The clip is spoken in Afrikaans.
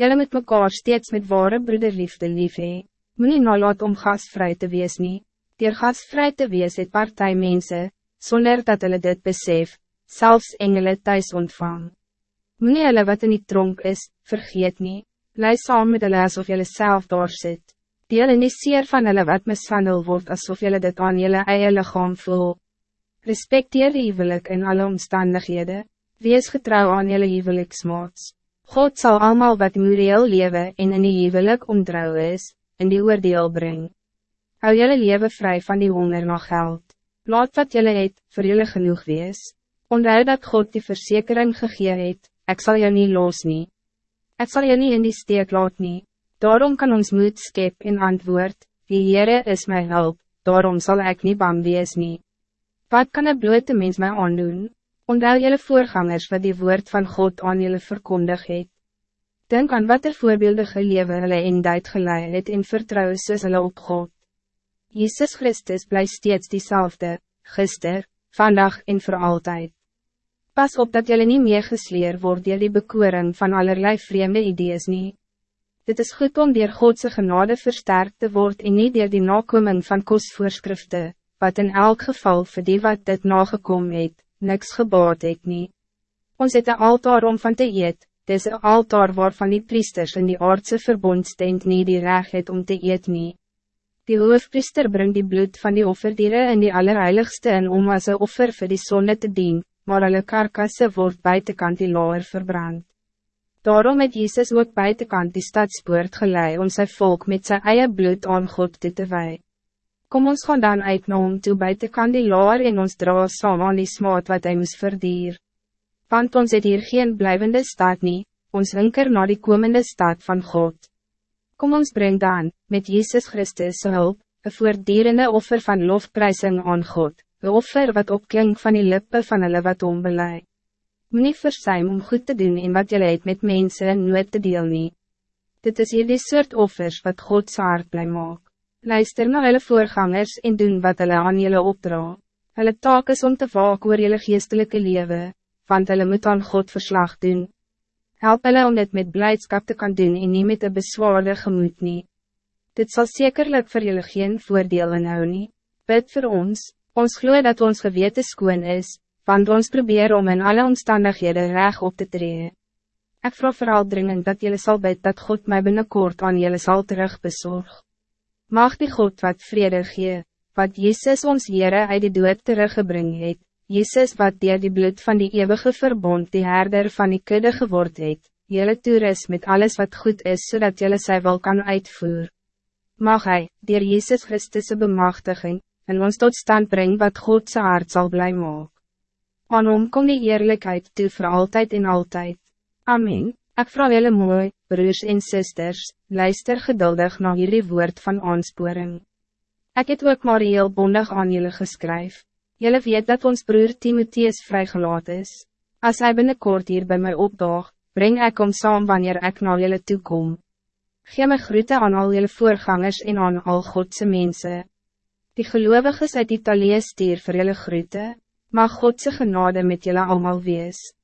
Jelle moet mekaar steeds met ware broederliefde lief hee. Moet nie nalaat om gasvrij te wees nie. Dier gasvrij te wees het partijmense, zonder dat hulle dit besef, zelfs engele thuis ontvang. Moet nie hulle wat in die tronk is, vergeet nie. Bly saam met hulle asof jylle self daar sit. Deel in die seer van hulle wat mishandel word asof jylle dit aan jylle eie lichaam voel. Respecteer die huwelik in alle omstandighede. Wees getrouw aan jylle huweliksmaats. God zal allemaal wat moreel leven en in die huwelik ontrouw is, in die oordeel bring. Hou jylle leven vrij van die honger na geld. Laat wat jylle het, vir jylle genoeg wees. Onthou dat God die verzekering gegee het, ek sal jou nie los nie. Ek sal jou nie in die steek laat nie. Daarom kan ons moed skep en antwoord, die Heere is mijn hulp, daarom zal ik niet bang wees nie. Wat kan een blote mens mij aandoen? Onthou jylle voorgangers wat die woord van God aan jylle verkondig het. Denk aan wat er voorbeeldige lewe hulle en duid geleid het en vertrouw soos hulle op God. Jezus Christus blijft steeds diezelfde, gister, vandaag en voor altijd. Pas op dat jullie niet meer gesleer wordt door die bekoring van allerlei vreemde ideeën niet. Dit is goed om door Godse genade versterkt te worden en niet door die nakoming van kostvoorschriften, wat in elk geval voor die wat dit nagekom het, niks gebaat het nie. Ons het een altaar om van te eet, dis een altaar waarvan die priesters in die aardse verbondstend nie die recht het om te eet nie. Die hoofpriester brengt die bloed van die offerdieren in die allerheiligste in om as een offer vir die zonne te dien, maar hulle karkasse word buitenkant die laar verbrand. Daarom het Jezus ook buitenkant die stadspoort gelei om zijn volk met zijn eie bloed aan God te te wij. Kom ons gaan dan uit na hom toe buitenkant die laar en ons dra saam aan die smaad wat hij moest verdier. Want ons het hier geen blijvende staat nie, ons linker na die komende staat van God. Kom ons breng dan, met Jezus Christus hulp, een voordierende offer van lofprijsing aan God, een offer wat opklink van die lippe van hulle wat onbeleid. Moet nie versuim om goed te doen en wat jy het met mensen nooit te deel nie. Dit is hier die soort offers wat God hart blij maak. Luister naar hulle voorgangers en doen wat hulle aan julle opdra. Hulle taak is om te waak oor julle geestelike leven, want hulle moet aan God verslag doen. Help hulle om dit met blijdschap te kan doen en nie met een bezwaarde gemoed nie. Dit zal zekerlijk voor julle geen voordeel inhou nie. Bid voor ons, ons gloe dat ons gewete skoon is, want ons probeer om in alle omstandighede reg op te treden. Ik vraag vooral dringend dat jullie zal bid dat God mij binnenkort aan jullie zal terug bezorgen. Mag die God wat vrede gee, wat Jezus ons Heere uit die dood teruggebring het, Jezus wat dier die bloed van die eeuwige verbond die herder van die kudde geword het, jylle toeris met alles wat goed is, zodat jylle sy wil kan uitvoer. Mag hij, dier Jezus Christus' bemachtiging, en ons tot stand brengen wat God zijn hart zal blij maak. Aan hom kom die eerlijkheid toe voor altijd en altijd. Amen. Ik vraag jullie mooi, broers en zusters, luister geduldig naar jullie woord van aansporing. Ik het ook maar heel bondig aan jullie geskryf. Jullie weet dat ons broer Timotheus vrygelaat is. Als hij binnenkort hier bij mij opdaag, breng ik om saam wanneer ik naar jullie toe kom. Geef me groeten aan al jullie voorgangers en aan al Godse mensen. Die gelovigen uit Italië stier voor jullie groeten, mag Godse genade met jullie allemaal wees.